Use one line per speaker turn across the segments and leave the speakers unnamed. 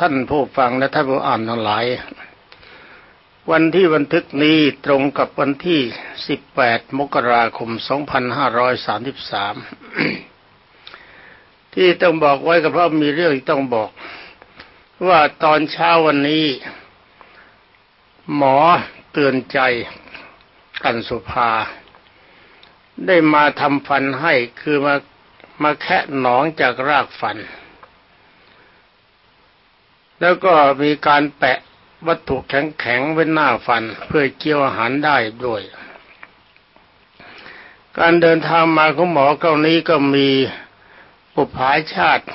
ท่านผู้ฟังและท่านผู้อ่านทั้งหลาย วันที่บันทึกนี้ตรงกับวันที่ 18 มกราคม 2533 ที่ต้องบอกไว้ก็เพราะมีเรื่องที่ต้องบอก ว่าตอนเช้าวันนี้ หมอเตือนใจกันสุภา ได้มาทำฟันให้คือมามาแคะหนองจากรากฟัน แล้วก็มีการแปะวัตถุแข็งๆไว้หน้าฟัน เพื่อเกี่ยวอาหารได้ด้วย การเดินทางมาของหมอเกานี้ก็มีปุผายชาติ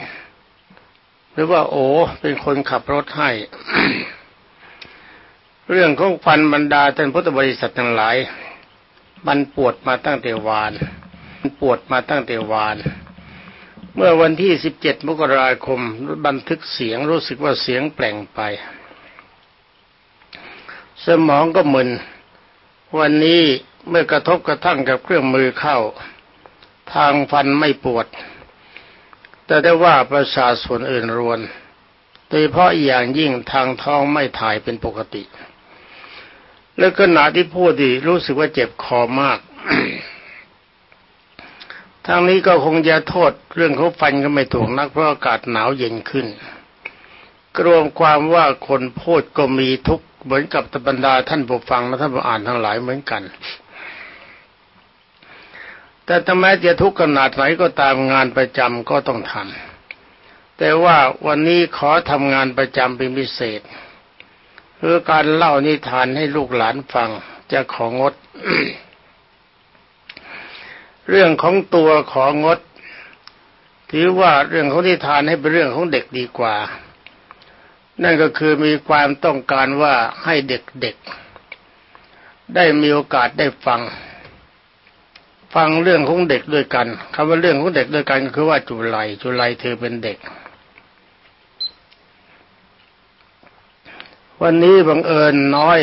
หรือว่าโอเป็นคนขับรถให้ เรื่องของฟันบรรดาท่านพุทธบริษัททั้งหลาย มันปวดมาตั้งแต่วานปวดมาตั้งแต่วาน เมื่อวันที่ 17 มกราคมบันทึกเสียงรู้สึกว่าเสียงแปลงไป สมองก็มึน วันนี้เมื่อกระทบกระทั่งกับเครื่องมือเข้า ทางฟันไม่ปวด แต่ได้ว่าประสาทส่วนอื่นรวนโดยเฉพาะอย่างยิ่งทางท้องไม่ถ่ายเป็นปกติ และขณะที่พูดดีรู้สึกว่าเจ็บคอมาก ทางนี้ก็คงจะโทษเรื่องเขาฟันก็ไม่ถูกนักเพราะอากาศหนาวเย็นขึ้นกรวมความว่าคนพูดก็มีทุกข์เหมือนกับตบรรดาท่านผู้ฟังและท่านผู้อ่านทั้งหลายเหมือนกัน แต่ถ้าแม้จะทุกข์ขนาดไหนก็ตามงานประจำก็ต้องทำแต่ว่าวันนี้ขอทำงานประจำเป็นพิเศษคือการเล่านิทานให้ลูกหลานฟังจะของงด เรื่องของตัวของงด ถือว่าเรื่องของนิทานให้เป็นเรื่องของเด็กดีกว่า นั่นก็คือมีความต้องการว่าให้เด็กๆ ได้มีโอกาสได้ฟัง ฟังเรื่องของเด็กด้วยกันคำว่าเรื่องของเด็กด้วยกันก็คือว่าจุไลจุไลเธอเป็นเด็ก วันนี้บังเอิญน้อย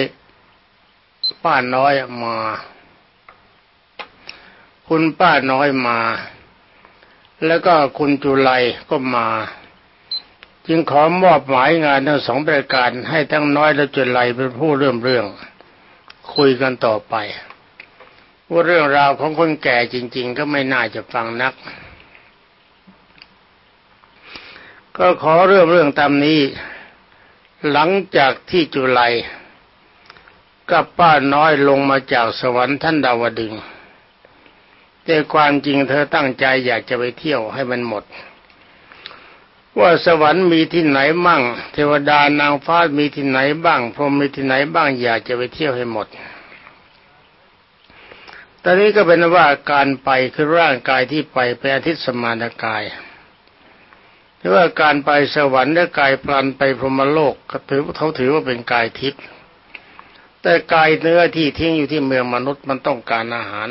ป้าน้อยมา คุณป้าน้อยมา แล้วก็คุณจุไลก็มา จึงขอมอบหมายงานทั้งสองประการให้ทั้งน้อยและจุไลเป็นผู้เริ่มเรื่อง คุยกันต่อไปว่าเรื่องราวของคนแก่จริง ๆ ก็ไม่น่าจะฟังนัก ก็ขอเริ่มเรื่องตามนี้ หลังจากที่จุไลกับป้าน้อยลงมาจากสวรรค์ท่านดาวดึง แต่ความจริงเธอตั้งใจอยากจะไปเที่ยวให้มันหมด ว่าสวรรค์มีที่ไหนบ้าง เทวดานางฟ้ามีที่ไหนบ้าง พรหมมีที่ไหนบ้าง อยากจะไปเที่ยวให้หมดตอนนี้ก็เป็นว่าการไปคือร่างกายที่ไปเป็นอาทิตย์สมานกายหรือว่าการไปสวรรค์และกายพลันไปพรหมโลกก็ถือเขาถือว่าเป็นกายทิพย์แต่กายเนื้อที่ทิ้งอยู่ที่เมืองมนุษย์มันต้องการอาหาร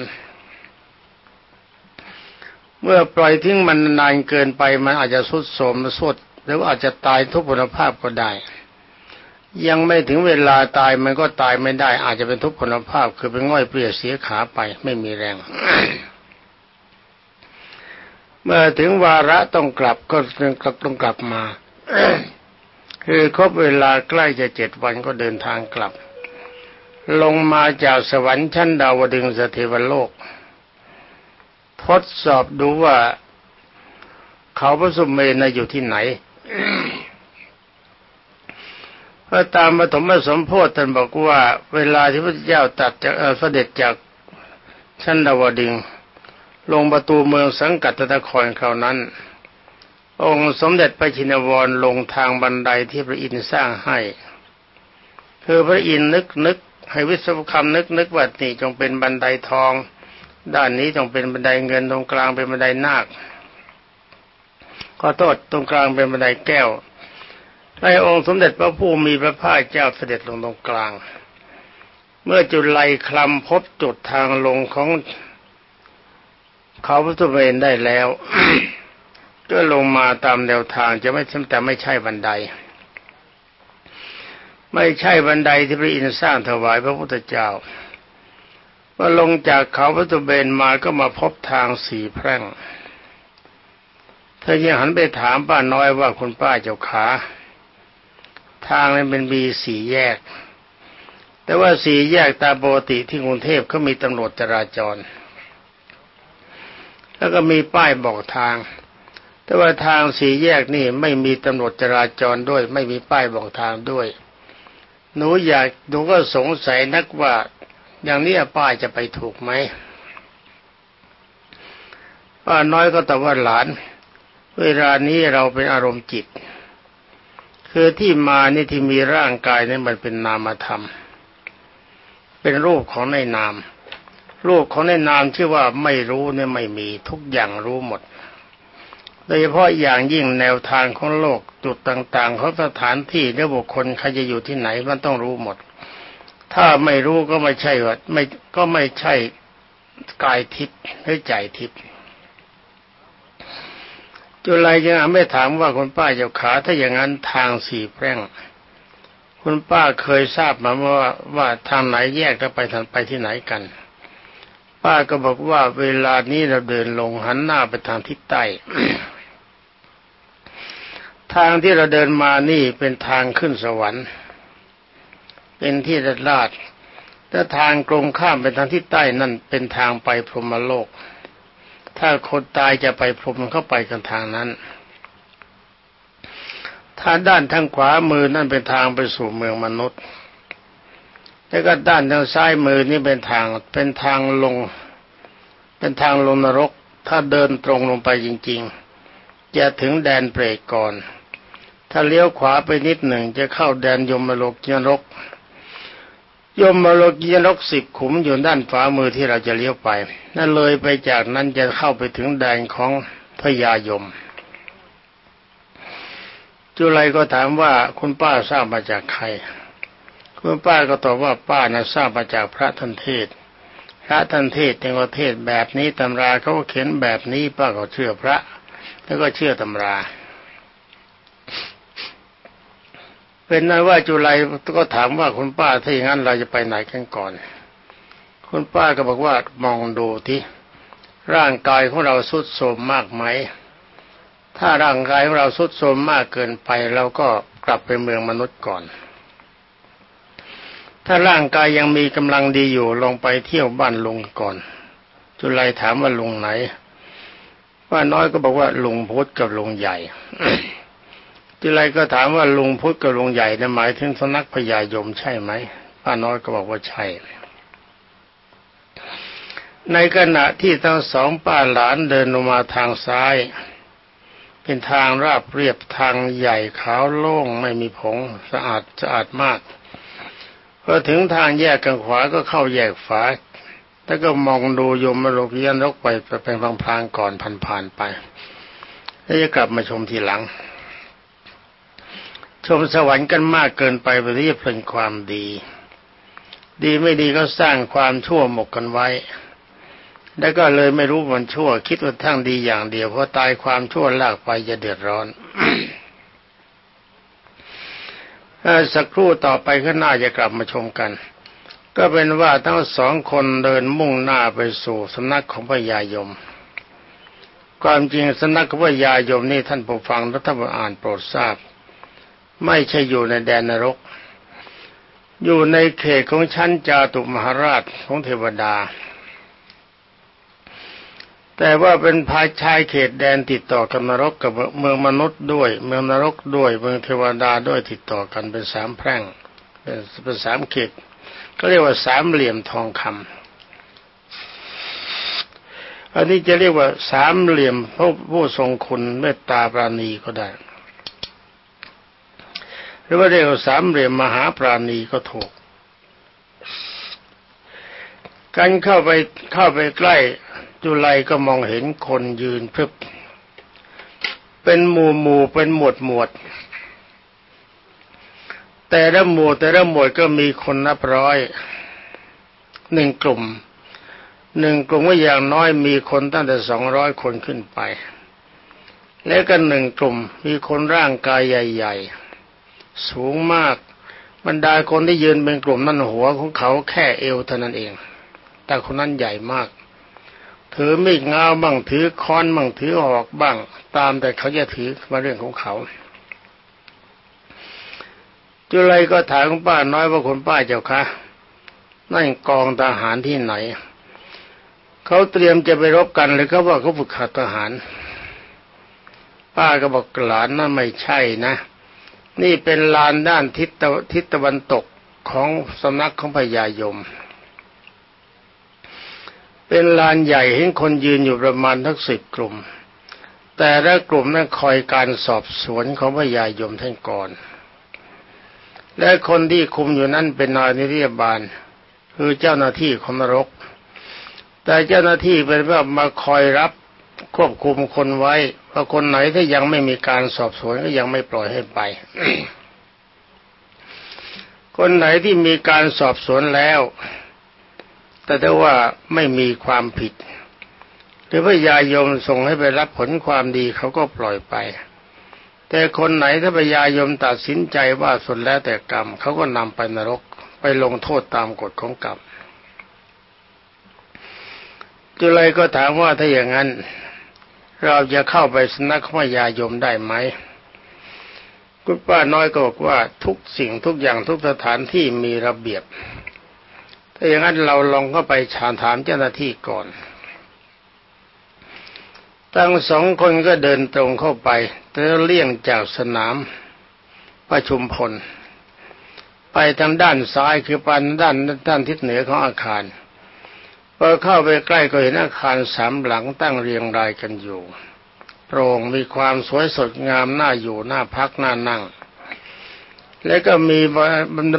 เมื่อปล่อยทิ้งมันนานเกินไปมันอาจจะสุดโทรมสุดหรือว่าอาจจะตายทุกพลภาพก็ได้ ยังไม่ถึงเวลาตายมันก็ตายไม่ได้ อาจจะเป็นทุกพลภาพ คือเป็นง่อยเปลี่ยเสียขาไปไม่มีแรง เมื่อถึงวาระต้องกลับก็ต้องกลับมาคือครบเวลาใกล้จะเจ็ดวันก็เดินทางกลับ ลงมาจากสวรรค์ชั้นดาวดึงสเทวโลก ทดสอบดูว่าเขาพระสุเมนอยู่ที่ไหนพระตามปฐมสมโพธิท่านบอกว่า เวลาที่พระเจ้าตัดจากเสด็จจากชั้นดาวดึงลงประตูเมืองสังกัตตะครคราวนั้น องค์สมเด็จพระชินวรลงทางบันไดที่พระอินทร์สร้างให้คือพระอินทร์นึกนึกให้วิศวกรรมนึกนึกว่านี่จงเป็นบันไดทอง ด้านนี้จงเป็นบันไดเงินตรงกลางเป็นบันไดนาคขอโทษตรงกลางเป็นบันไดแก้วในองค์สมเด็จพระผู้มีพระภาคเจ้าเสด็จลงตรงกลาง เมื่อจุดไลคลำพบจุดทางลงของเขาพระสุเมนได้แล้ว ก็ลงมาตามแนวทางจะไม่แต่ไม่ใช่บันได ไม่ใช่บันไดที่พระอินทร์สร้างถวายพระพุทธเจ้า อลงจากเขาพระตุเบนมาก็มาพบทางสี่แพร่ง เธอยังหันไปถามป้าน้อยว่าคุณป้าเจ้าขาทางนั้นเป็นมีสี่แยก แต่ว่าสี่แยกตามปกติที่กรุงเทพเขามีตำรวจจราจร แล้วก็มีป้ายบอกทาง แต่ว่าทางสี่แยกนี่ไม่มีตำรวจจราจรด้วย ไม่มีป้ายบอกทางด้วย หนูอยากหนูก็สงสัยนักว่า อย่างนี้ป้าจะไปถูกไหมป้าน้อยก็ตอบว่าหลาน เวลานี้เราเป็นอารมณ์จิต คือที่มานี่ที่มีร่างกายนี่มันเป็นนามธรรม เป็นรูปของในนาม รูปของในนามชื่ว่าไม่รู้เนี่ยไม่มีทุกอย่างรู้หมดโดยเฉพาะอย่างยิ่งแนวทางของโลกจุดต่างๆของสถานที่และบุคคลใครจะอยู่ที่ไหนมันต้องรู้หมด ถ้าไม่รู้ก็ไม่ใช่ว่าไม่ก็ไม่ใช่กายทิพย์หรือใจทิพย์จุลัยยังไม่ถามว่าคุณป้าเจ้าขาถ้าอย่างนั้นทางสี่แพร่ง คุณป้าเคยทราบมาว่าว่าทางไหนแยกแล้วไปทางไปที่ไหนกัน ป้าก็บอกว่าเวลานี้เราเดินลงหันหน้าไปทางทิศใต้ ทางที่เราเดินมานี่เป็นทางขึ้นสวรรค์ เป็นที่ลาดลาดแต่ทางกลมข้ามไปทางทิศใต้นั่นเป็นทางไปพรหมโลก ถ้าคนตายจะไปพรหมเข้าไปกันทางนั้นถ้าด้านทางขวามือนั่นเป็นทางไปสู่เมืองมนุษย์ แล้วก็ด้านทางซ้ายมือนี่เป็นทางเป็นทางลง เป็นทางลงนรก ถ้าเดินตรงลงไปจริง ๆ จะถึงแดนเปรตก่อน ถ้าเลี้ยวขวาไปนิดหนึ่งจะเข้าแดนยมโลกนรก ยมโลกีนรกสิบขุมอยู่ด้านฝ่ามือที่เราจะเลี้ยวไป นั่นเลยไปจากนั้นจะเข้าไปถึงแดนของพญายม จุไรก็ถามว่าคุณป้าทราบมาจากใคร คุณป้าก็ตอบว่าป้านะทราบมาจากพระทันเทศ พระทันเทศในประเทศแบบนี้ตำราเขาเขียนแบบนี้ป้าก็เชื่อพระ แล้วก็เชื่อตำรา เป็นนั้นว่าจุไลก็ถามว่าคุณป้าถ้าอย่างนั้นเราจะไปไหนกันก่อน คุณป้าก็บอกว่ามองดูที่ร่างกายของเราสุดโทรมมากไหม ถ้าร่างกายของเราสุดโทรมมากเกินไปเราก็กลับไปเมืองมนุษย์ก่อน ถ้าร่างกายยังมีกำลังดีอยู่ลงไปเที่ยวบ้านลุงก่อน จุไลถามว่าลุงไหนป้าน้อยก็บอกว่าลุงพุทธกับลุงใหญ่ ทีไรก็ถามว่าลุงพุทธกับลุงใหญ่เนี่ยหมายถึงสนักพญายมใช่ไหมป้าน้อยก็บอกว่าใช่ในขณะที่ทั้งสองป้าหลานเดินลงมาทางซ้าย เป็นทางราบเรียบทางใหญ่ขาวโล่งไม่มีผงสะอาดสะอาดมากพอถึงทางแยกกันขวาก็เข้าแยกฝาแล้วก็มองดูยมมาโลกยันรกไปเป็นพลางๆก่อนผ่านๆไป แล้วจะกลับมาชมทีหลัง ชมสวรรค์กันมากเกินไปไปที่จะเพลินความดี ดีไม่ดีก็สร้างความชั่วหมกกันไว้ แล้วก็เลยไม่รู้มันชั่ว คิดว่าทั้งดีอย่างเดียวเพราะตายความชั่วลากไปจะเดือดร้อนสักครู่ต่อไปข้างหน้าจะกลับมาชมกัน ก็เป็นว่าทั้งสองคนเดินมุ่งหน้าไปสู่สำนักของพระยายม ความจริงสำนักของพระยายมนี่ท่านผู้ฟังและท่านผู้อ่านโปรดทราบ ไม่ใช่อยู่ในแดนนรก อยู่ในเขตของชั้นจาตุมหาราชของเทวดา แต่ว่าเป็นภายชายเขตแดนติดต่อกับนรกกับเมืองมนุษย์ด้วย เมืองนรกด้วย เมืองเทวดาด้วยติดต่อกันเป็นสามแพร่งเป็นเป็นสามเขตก็เรียกว่าสามเหลี่ยมทองคำอันนี้จะเรียกว่าสามเหลี่ยมผู้ผู้ทรงคุณเมตตาปราณีก็ได้ รือว่าเรียกสามเหลี่ยมมหาปราณีก็ถูกกันเข้าไปเข้าไปใกล้จุไลก็มองเห็นคนยืนพึบ เป็นหมู่หมู่เป็นหมวดหมวด แต่ละหมู่แต่ละหมวดก็มีคนนับร้อยหนึ่งกลุ่มหนึ่งกลุ่มว่าอย่างน้อยมีคนตั้งแต่สองร้อยคนขึ้นไป แล้วก็หนึ่งกลุ่มมีคนร่างกายใหญ่ ๆ สูงมาก บรรดาคนที่ยืนเป็นกลุ่มนั่นหัวของเขาแค่เอวเท่านั้นเอง แต่คนนั้นใหญ่มาก ถือมีดงาบ้างถือค้อนบ้างถือหอกบ้าง ตามแต่เขาจะถือมาเรื่องของเขาจุลัยก็ถามคุณป้าน้อยว่าคุณป้าเจ้าคะนั่นกองทหารที่ไหน เขาเตรียมจะไปรบกันหรือเขาว่าเขาฝึกขัดทหาร ป้าก็บอกหลานนั่นไม่ใช่นะ นี่เป็นลานด้านทิศตะทิศตะวันตกของสำนักของพญายม เป็นลานใหญ่เห็นคนยืนอยู่ประมาณทั้งสิบกลุ่ม แต่ละกลุ่มนั้นคอยการสอบสวนของพญายมท่านก่อน และคนที่คุมอยู่นั่นเป็นนายนิรยาบาล คือเจ้าหน้าที่ของนรก แต่เจ้าหน้าที่เป็นว่ามาคอยรับ ควบคุมคนไว้ว่าะคนไหนถ้ายังไม่มีการสอบสวนก็ยังไม่ปล่อยให้ไป คนไหนที่มีการสอบสวนแล้ว แต่ถ้าว่าไม่มีความผิด หรือพระยายมส่งให้ไปรับผลความดีเขาก็ปล่อยไป แต่คนไหนถ้าพระยายมตัดสินใจว่าสุดแล้วแต่กรรมเขาก็นำไปนรกไปลงโทษตามกฎของกรรมจุลัยก็ถามว่าถ้าอย่างนั้น เราจะเข้าไปสนักขมยายมได้ไหมคุณป้าน้อยก็บอกว่าทุกสิ่งทุกอย่างทุกสถานที่มีระเบียบ ถ้าอย่างนั้นเราลองเข้าไปชานถามเจ้าหน้าที่ก่อนตั้งสองคนก็เดินตรงเข้าไปแต่เลี่ยงจากสนามประชุมพล ไปทางด้านซ้ายคือปันด้านด้านทิศเหนือของอาคาร พอเข้าไปใกล้ก็เห็นอาคารสามหลังตั้งเรียงรายกันอยู่โปร่งมีความสวยสดงามน่าอยู่น่าพักน่านั่ง และก็มี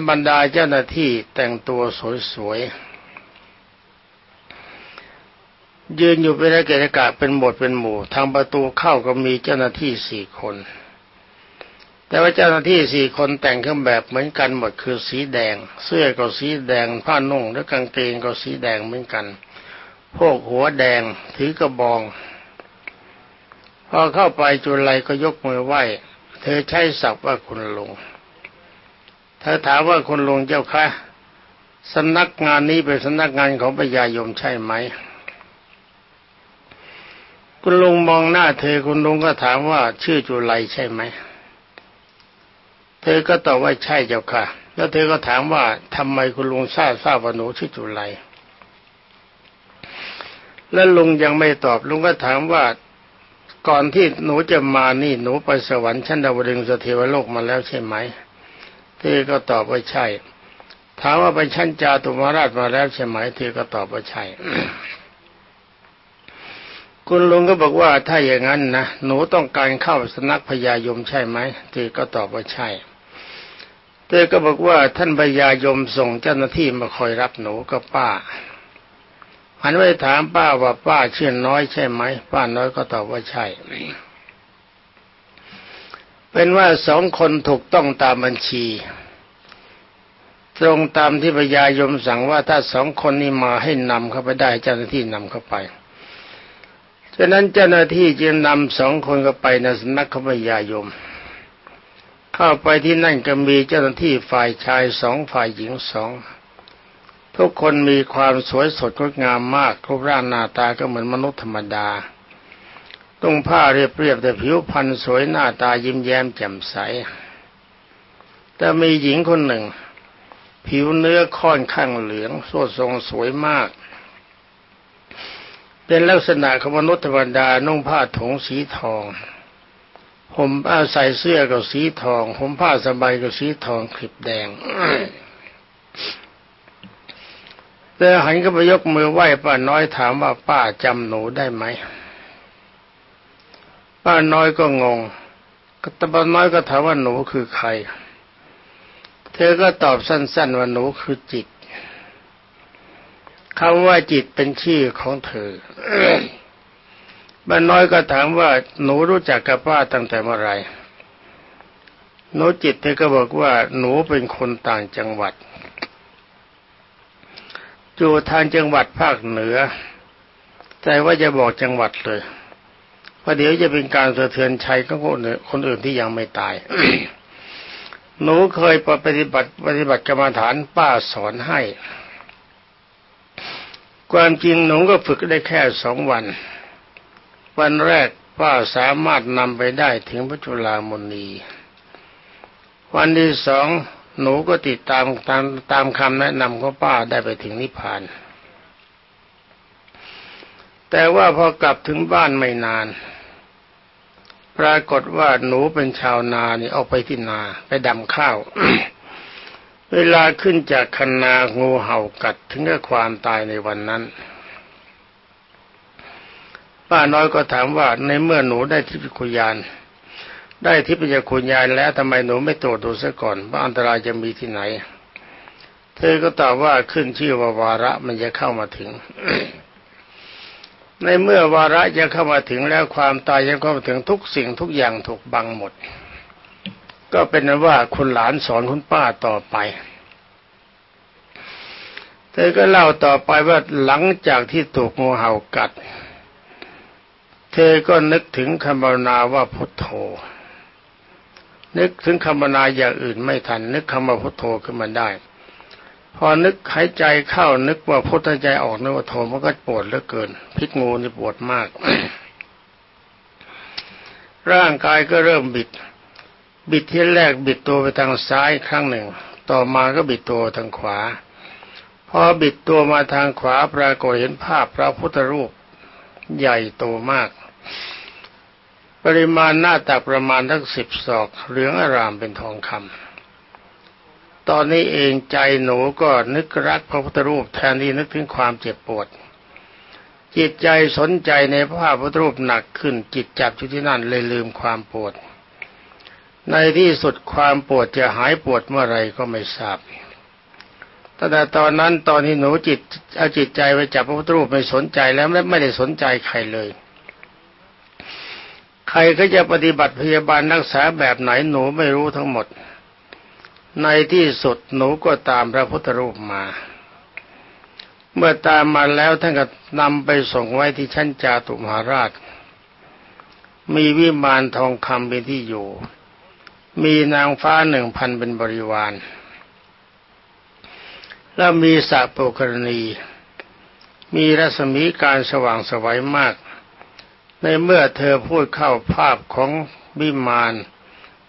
บรรดาเจ้าหน้าที่แต่งตัวสวยๆยืนอยู่เป็นระเกะกะเป็นหมดเป็นหมู่ ทางประตูเข้าก็มีเจ้าหน้าที่สี่คน แต่ว่าเจ้าหน้าที่สี่คนแต่งเครื่องแบบเหมือนกันหมดคือสีแดง เสื้อก็สีแดง ผ้านุ่งและกางเกงก็สีแดงเหมือนกัน พวกหัวแดงถือกระบอง พอเข้าไปจุลัยก็ยกมือไหว้เธอใช้ศัพท์ว่าคุณลุงเธอถามว่าคุณลุงเจ้าคะสำนักงานนี้เป็นสำนักงานของพญายมใช่ไหม คุณลุงมองหน้าเธอคุณลุงก็ถามว่าชื่อจุลัยใช่ไหม เธอก็ตอบว่าใช่เจ้าค่ะ แล้วเธอก็ถามว่าทำไมคุณลุงทราบทราบว่าหนูชื่อจุลัยแล้วลุงยังไม่ตอบลุงก็ถามว่าก่อนที่หนูจะมานี่หนูไปสวรรค์ชั้นดาวดึงสเทวโลกมาแล้วใช่ไหมเธอก็ตอบว่าใช่ ถามว่าไปชั้นจาตุมาราชมาแล้วใช่ไหมเธอก็ตอบว่าใช่ คุณลุงก็บอกว่าถ้าอย่างนั้นนะหนูต้องการเข้าสนักพญายมใช่ไหมเธอก็ตอบว่าใช่ ธอก็บอกว่าท่านพญายมส่งเจ้าหน้าที่มาคอยรับหนูก็ป้าหันไปถามป้าว่าป้าเชื่อน้อยใช่ไหมป้าน้อยก็ตอบว่าใช่ เป็นว่าสองคนถูกต้องตามบัญชี ตรงตามที่พญายมสั่งว่าถ้าสองคนนี้มาให้นำเข้าไปได้เจ้าหน้าที่นำเข้าไปฉะนั้นเจ้าหน้าที่จึงนำสองคนเข้าไปในสำนักขพญายม เข้าไปที่นั่นก็มีเจ้าหน้าที่ฝ่ายชายสองฝ่ายหญิงสองทุกคนมีความสวยสดงดงามมากรูปร่างหน้าตาก็เหมือนมนุษย์ธรรมดาต้งผ้าเรียบเรียบแต่ผิวพรรณสวยหน้าตายิ้มแย้มแจ่มใส แต่มีหญิงคนหนึ่ง ผิวเนื้อค่อนข้างเหลืองสวดทรงสวยมาก เป็นลักษณะของมนุษย์ธรรมดานุ่งผ้าถงสีทอง ผมผ้าใส่เสื้อก็สีทอง ผมผ้าสบายก็สีทองคลิปแดงแต่หันก็ไปยกมือไหว้ป้าน้อยถามว่าป้าจำหนูได้ไหมป้าน้อยก็งงแต่ป้าน้อยก็ถามว่าหนูคือใคร เธอก็ตอบสั้น ๆ ว่าหนูคือจิตคำว่าจิตเป็นชื่อของเธอ ป้าน้อยก็ถามว่าหนูรู้จักกับป้าตั้งแต่เมื่อไหร่หนูจิตเธอก็บอกว่า หนูเป็นคนต่างจังหวัดอยู่ทางจังหวัดภาคเหนือ แต่ว่าจะบอกจังหวัดเลยเพราะเดี๋ยวจะเป็นการสะเทือนชัยของคนอื่นที่ยังไม่ตาย หนูเคยปฏิบัติปฏิบัติกรรมฐานป้าสอนให้ ความจริงหนูก็ฝึกได้แค่สองวัน วันแรกป้าสามารถนำไปได้ถึงพระจุลามณีวันที่สองหนูก็ติดตามตามตามคำแนะนำของป้าได้ไปถึงนิพพาน แต่ว่าพอกลับถึงบ้านไม่นาน ปรากฏว่าหนูเป็นชาวนานี่ออกไปที่นาไปดำข้าว เวลาขึ้นจากคันนางูเห่ากัดถึงกับความตายในวันนั้น ป้าน้อยก็ถามว่าในเมื่อหนูได้ทิพยคุยาน ได้ทิพยคุณยายแล้วทำไมหนูไม่ตรวจดูซะก่อนว่าอันตรายจะมีที่ไหน เธอก็ตอบว่าขึ้นชื่อว่าวาระมันจะเข้ามาถึง ในเมื่อวาระจะเข้ามาถึงแล้วความตายจะเข้ามาถึงทุกสิ่งทุกอย่างถูกบังหมด ก็เป็นนั้นว่าคุณหลานสอนคุณป้าต่อไปเธอก็เล่าต่อไปว่าหลังจากที่ถูกงูเห่ากัด เธอก็นึกถึงคำภาวนาว่าพุทโธ นึกถึงคำบรรณาอย่างอื่นไม่ทัน นึกคำว่าพุทโธขึ้นมาได้ พอนึกหายใจเข้านึกว่าพุทธใจออกนึกว่าโธมันก็ปวดเหลือเกิน พิษงูนี่ปวดมาก ร่างกายก็เริ่มบิด บิดที่แรกบิดตัวไปทางซ้ายครั้งหนึ่ง ต่อมาก็บิดตัวทางขวา พอบิดตัวมาทางขวาปรากฏเห็นภาพพระพุทธรูปใหญ่โตมาก ปริมาณหน้าตักประมาณทั้งสิบศอก เหลืองอารามเป็นทองคำตอนนี้เองใจหนูก็นึกรักพระพุทธรูปแทนที่นึกถึงความเจ็บปวด จิตใจสนใจในพระพุทธรูปหนักขึ้น จิตจับอยู่ที่นั่นเลยลืมความปวด ในที่สุดความปวดจะหายปวดเมื่อไรก็ไม่ทราบแต่ตอนนั้นตอนที่หนูจิตเอาจิตใจไปจับพระพุทธรูปไม่สนใจแล้วและไม่ได้สนใจใครเลย ใครก็จะปฏิบัติพยาบาลรักษาแบบไหนหนูไม่รู้ทั้งหมด ในที่สุดหนูก็ตามพระพุทธรูปมา เมื่อตามมาแล้วท่านก็นำไปส่งไว้ที่ชั้นจาตุมหาราช มีวิมานทองคำเป็นที่อยู่ มีนางฟ้าหนึ่งพันเป็นบริวาร แล้วมีสระโปกรณี มีรัศมีการสว่างสวัยมาก ในเมื่อเธอพูดเข้าภาพของบิมาน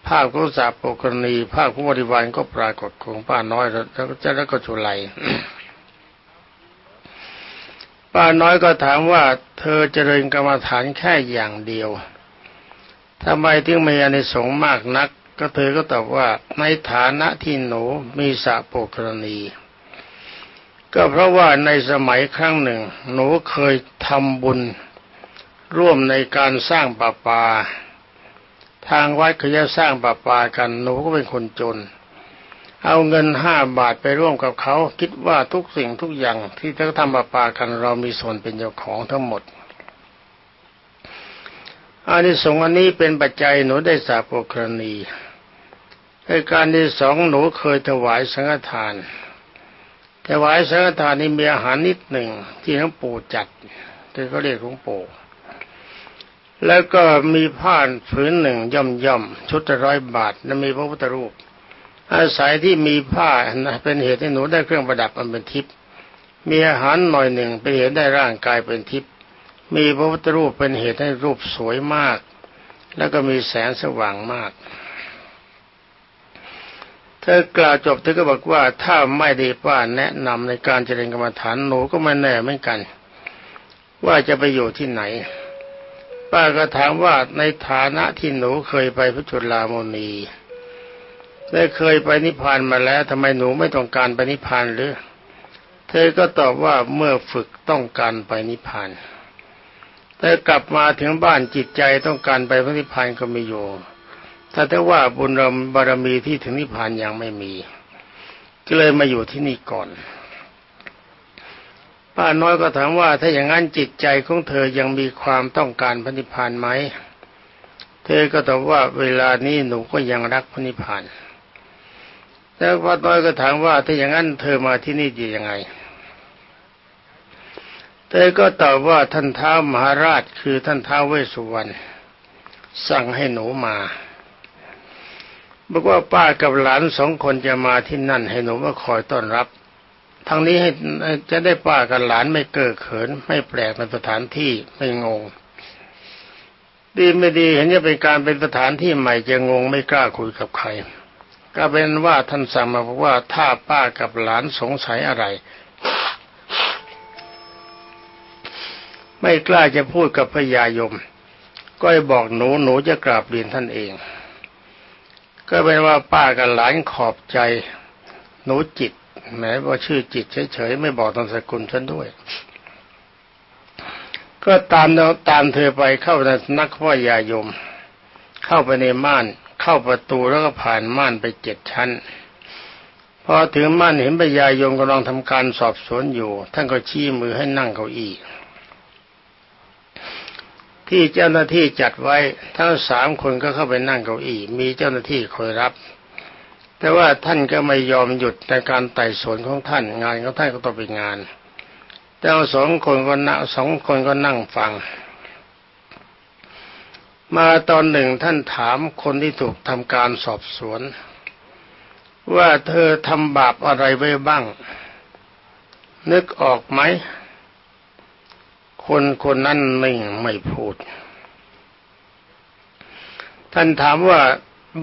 ภาพของสาปกรณีภาพของบริวารก็ปรากฏของป้าน้อยแล้วจะแล้วก็จุไลป้าน้อยก็ถามว่า เธอเจริญกรรมฐานแค่อย่างเดียวทำไมถึงมีอานิสงส์มากนัก ก็เธอก็ตอบว่าในฐานะที่หนูมีสาปกรณี ก็เพราะว่าในสมัยครั้งหนึ่ง หนูเคยทำบุญ ร่วมในการสร้างป่าปา ทางวัดเขาจะสร้างป่าปากันหนูก็เป็นคนจน เอาเงินห้าบาทไปร่วมกับเขา คิดว่าทุกสิ่งทุกอย่างที่เขาทำป่าปากันเรามีส่วนเป็นเจ้าของทั้งหมดอานิสงส์อันนี้เป็นปัจจัยหนูได้สาปกรณีในการที่สองหนูเคยถวายสังฆทาน ถวายสังฆทานนี่มีอาหารนิดหนึ่งที่หลวงปู่จัดที่เขาเรียกหลวงปู่ แล้วก็มีผ้าผืนหนึ่งย่อมย่อมชุดละร้อยบาทและมีพระพุทธรูป อาศัยที่มีผ้าเป็นเหตุให้หนูได้เครื่องประดับมันเป็นทิพย์มีอาหารหน่อยหนึ่งเป็นเหตุได้ร่างกายเป็นทิพย์มีพระพุทธรูปเป็นเหตุให้รูปสวยมาก แล้วก็มีแสงสว่างมากเธอกล่าวจบเธอก็บอกว่าถ้าไม่ได้ป้าแนะนำในการเจริญกรรมฐานหนูก็ไม่แน่เหมือนกัน ว่าจะไปอยู่ที่ไหน ป้าก็ถามว่าในฐานะที่หนูเคยไปพระจุลามณีได้เคยไปนิพพานมาแล้วทำไมหนูไม่ต้องการไปนิพพานหรือ เธอก็ตอบว่าเมื่อฝึกต้องการไปนิพพานแต่กลับมาถึงบ้านจิตใจต้องการไปพระนิพพานก็ไม่อยู่ถ้าแต่ว่าบุญบารมีที่ถึงนิพพานยังไม่มี ก็เลยมาอยู่ที่นี่ก่อน ป้าน้อยก็ถามว่าถ้าอย่างนั้นจิตใจของเธอยังมีความต้องการพระนิพพานไหม เธอก็ตอบว่าเวลานี้หนูก็ยังรักพระนิพพานแล้วป้าน้อยก็ถามว่าถ้าอย่างนั้นเธอมาที่นี่ดียังไง เธอก็ตอบว่าท่านท้าวมหาราชคือท่านท้าวเวสสุวรรณสั่งให้หนูมาบอกว่าป้ากับหลานสองคนจะมาที่นั่นให้หนูมาคอยต้อนรับ ทางนี้ให้จะได้ป้ากับหลานไม่เกิดเขิน ไม่แปลกในสถานที่ไม่งง ดีไม่ดีเห็นจะเป็นการเป็นสถานที่ใหม่จะงงไม่กล้าคุยกับใคร ก็เป็นว่าท่านสั่งมาบอกว่าถ้าป้ากับหลานสงสัยอะไร ไม่กล้าจะพูดกับพญายม ก็ให้บอกหนูหนูจะกราบเรียนท่านเอง ก็เป็นว่าป้ากับหลานขอบใจ หนูจิต แม้ว่าชื่อจิตเฉยๆไม่บอกตามสกุลฉันด้วย ก็ตามตามเธอไปเข้าในนักพ่อยายม เข้าไปในม่านเข้าประตูแล้วก็ผ่านม่านไปเจ็ดชั้นพอถึงม่านเห็นพญายมกำลังทำการสอบสวนอยู่ ท่านก็ชี้มือให้นั่งเก้าอี้ที่เจ้าหน้าที่จัดไว้ทั้งสามคนก็เข้าไปนั่งเก้าอี้มีเจ้าหน้าที่คอยรับ แต่ว่าท่านก็ไม่ยอมหยุดในการไต่สวนของท่าน งานของท่านก็ต้องเป็นงานแต่สองคนก็นั่งสองคนก็นั่งฟัง มาตอนหนึ่งท่านถามคนที่ถูกทำการสอบสวน ว่าเธอทำบาปอะไรไว้บ้าง นึกออกไหมคนคนนั้นนิ่งไม่พูด ท่านถามว่า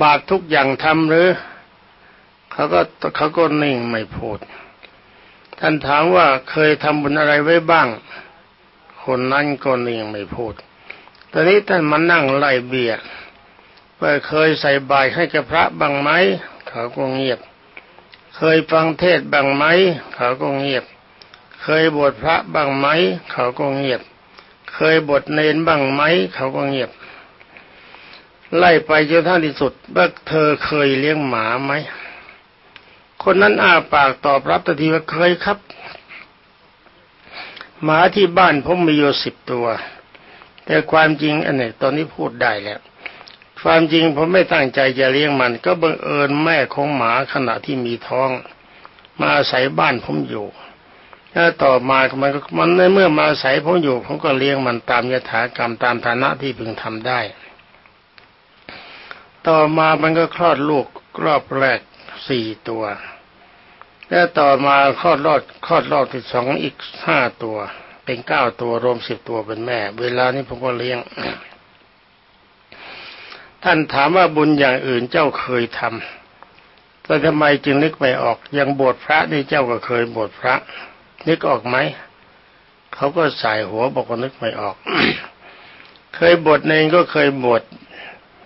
บาปทุกอย่างทำหรือ เขาก็เขาก็นิ่งไม่พูด ท่านถามว่าเคยทำบุญอะไรไว้บ้าง คนนั้นก็นิ่งไม่พูด ตอนนี้ท่านมานั่งไล่เบียว่าเคยใส่บาตรให้กับพระบ้างไหมเขาก็เงียบ เคยฟังเทศบ้างไหมเขาก็เงียบ เคยบวชพระบ้างไหมเขาก็เงียบ เคยบวชเนนบ้างไหมเขาก็เงียบ ไล่ไปจนท่านที่สุดว่าเธอเคยเลี้ยงหมาไหม คนนั้นอ้าปากตอบรับทันทีว่าเคยครับ หมาที่บ้านผมมีอยู่สิบตัว แต่ความจริงอันนี้ตอนนี้พูดได้แล้วความจริงผมไม่ตั้งใจจะเลี้ยงมัน ก็บังเอิญแม่ของหมาขณะที่มีท้อง มาอาศัยบ้านผมอยู่ถ้าต่อมามันมันในเมื่อมาใส่ผมอยู่ผมก็เลี้ยงมันตามยถากรรมตามฐานะที่พึงทำได้ ต่อมามันก็คลอดลูกรอบแรก สี่ตัว แล้วต่อมาคลอดรอดคลอดรอบที่สองอีกห้าตัว เป็นเก้าตัวรวมสิบตัวเป็นแม่ เวลานี้ผมก็เลี้ยง ท่านถามว่าบุญอย่างอื่นเจ้าเคยทำแต่ทำไมจึงนึกไม่ออกยังบวชพระนี่เจ้าก็เคยบวชพระ นึกออกไหมเขาก็สายหัวบอกว่านึกไม่ออก เคยบวชเองก็เคยบวช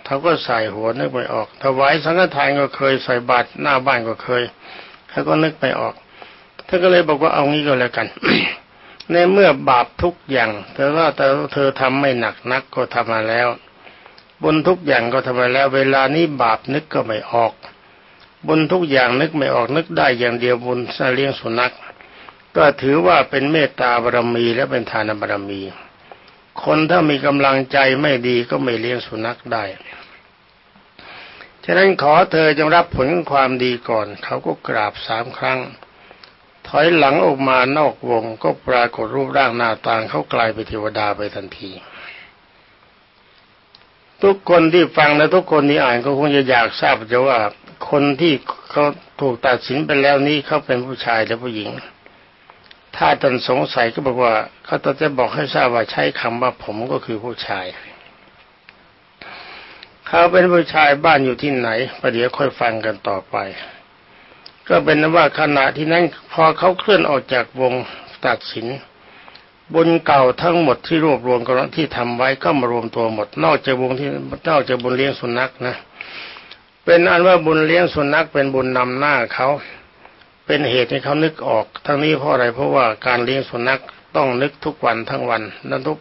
เขาก็ใส่หัวนึกไม่ออกถวายสังฆทานก็เคยใส่บาตรหน้าบ้านก็เคยเขาก็นึกไม่ออกท่านก็เลยบอกว่าเอางี้ก็แล้วกัน ในเมื่อบาปทุกอย่าง แต่ว่าแต่เธอทำไม่หนักนักก็ทำมาแล้ว บุญทุกอย่างก็ทำมาแล้ว เวลานี้บาปนึกก็ไม่ออก บุญทุกอย่างนึกไม่ออกนึกได้อย่างเดียวบุญเลี้ยงสุนัขก็ถือว่าเป็นเมตตาบารมีและเป็นทานบารมี คนถ้ามีกำลังใจไม่ดีก็ไม่เลี้ยงสุนัขได้ ฉะนั้นขอเธอจงรับผลความดีก่อน เขาก็กราบสามครั้ง ถอยหลังออกมานอกวงก็ปรากฏรูปร่างหน้าตาเขากลายเป็นเทวดาไปทันทีทุกคนที่ฟังและทุกคนที่อ่านก็คงจะอยากทราบจะว่าคนที่เขาถูกตัดสินไปแล้วนี้เขาเป็นผู้ชายหรือผู้หญิง ถ้าท่านสงสัยก็บอกว่าเขาจะบอกให้ทราบว่าใช้คำว่าผมก็คือผู้ชาย เขาเป็นผู้ชายบ้านอยู่ที่ไหนประเดี๋ยวค่อยฟังกันต่อไป ก็เป็นว่าขณะที่นั้นพอเขาเคลื่อนออกจากวงตัดสินบุญเก่าทั้งหมดที่รวบรวมกันที่ทำไว้ก็มารวมตัวหมด นอกจากวงที่นอกจากบุญเลี้ยงสุนัขนะ เป็นอันว่าบุญเลี้ยงสุนัขเป็นบุญนำหน้าเขา เป็นเหตุให้เขานึกออก ทั้งนี้เพราะอะไรเพราะว่าการเลี้ยงสุนัขต้องนึกทุกวันทั้งวันนั้นทุก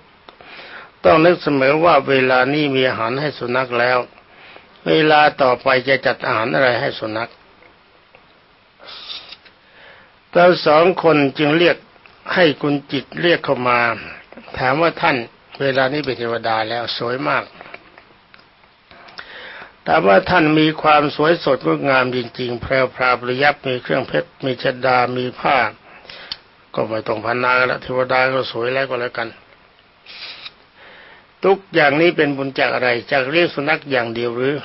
ต้องนึกเสมอว่าเวลานี้มีอาหารให้สุนัขแล้ว เวลาต่อไปจะจัดอาหารอะไรให้สุนัขเราสองคนจึงเรียกให้คุณจิตเรียกเข้ามา ถามว่าท่าน เวลานี้เป็นเทวดาแล้วสวยมาก แต่ว่าท่านมีความสวยสดงดงามจริงๆ แพรวพราประยับมีเครื่องเพชร มีชดา มีผ้า ก็ไม่ต้องพันนาแล้วเทวดาก็สวยแล้วก็แล้วกัน ทุกอย่างนี้เป็นบุญจากอะไร จากเรียกสุนัขอย่างเดียวหรือ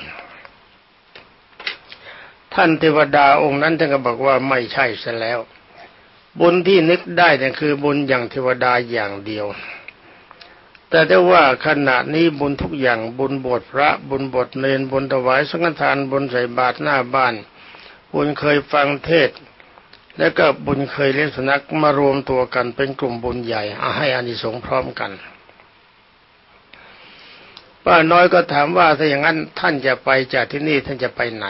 ท่านเทวดาองค์นั้นท่านก็บอกว่าไม่ใช่ซะแล้ว บุญที่นึกได้เนี่ยคือบุญอย่างเทวดาอย่างเดียว แต่ได้ว่าขณะนี้บุญทุกอย่างบุญบวชพระบุญบวชเนนบุญถวายสังฆทานบุญใส่บาตรหน้าบ้าน บุญเคยฟังเทศ แล้วก็บุญเคยเลี้ยงสุนัขมารวมตัวกันเป็นกลุ่มบุญใหญ่ให้อานิสงส์พร้อมกันป้าน้อยก็ถามว่าถ้าอย่างนั้นท่านจะไปจากที่นี่ท่านจะไปไหน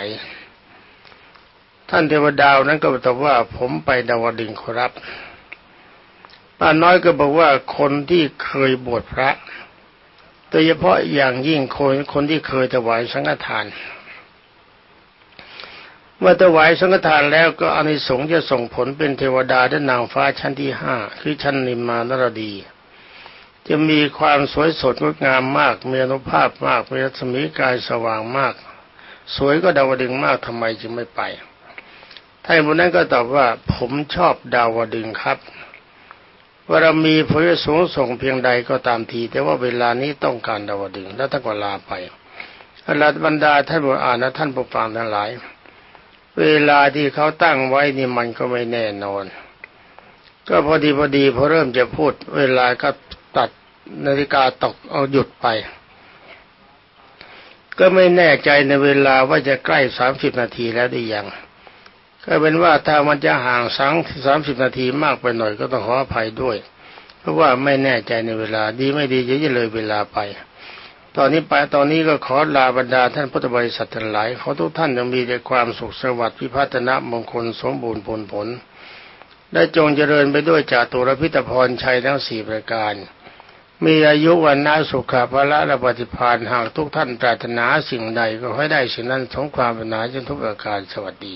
ท่านเทวดาวนั้นก็ตอบว่าผมไปดาวดึงครับ ป้าน้อยก็บอกว่าคนที่เคยบวชพระโดยเฉพาะอย่างยิ่งคนคนที่เคยถวายสังฆทาน เมื่อถวายสังฆทานแล้วก็อานิสงส์จะส่งผลเป็นเทวดาและนางฟ้าชั้นที่ห้าคือชั้นนิมมานรดี จะมีความสวยสดงดงามมาก มีอนุภาพมากมีรัศมีกายสว่างมาก สวยก็ดาวดึงมากทำไมจึงไม่ไปท่านคนนั้นก็ตอบว่าผมชอบดาวดึงครับ บารมีพระสูงส่งเพียงใดก็ตามที แต่ว่าเวลานี้ต้องการดาวดึงแล้วท่านก็ลาไปอรหัตบรรดาท่านบอ่านนะท่านผู้ฟังทั้งหลาย เวลาที่เขาตั้งไว้นี่มันก็ไม่แน่นอน ก็พอดีพอดีพอเริ่มจะพูด เวลาก็ตัดนาฬิกาตกเอาหยุดไป ก็ไม่แน่ใจในเวลาว่าจะใกล้สามสิบนาทีแล้วหรือยัง ก็เป็นว่าถ้ามันจะห่างสังสามสิบนาทีมากไปหน่อยก็ต้องขออภัยด้วย เพราะว่าไม่แน่ใจในเวลาดีไม่ดีจะเลยเวลาไป ตอนนี้ไปตอนนี้ก็ขอลาบรรดาท่านพุทธบริษัททั้งหลายขอทุกท่านจงมีแต่ความสุขสวัสดิ์พิพัฒนมงคลสมบูรณ์ผลผลได้จงเจริญไปด้วยจาตุรพิตพรชัยทั้งสี่ประการ มีอายุวันนาสุขภาละและปฏิพานหากทุกท่านปรารถนาสิ่งใดก็ให้ได้สิ่งนั้นสมความปรารถนาจนทุกประการสวัสดี